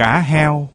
cá heo.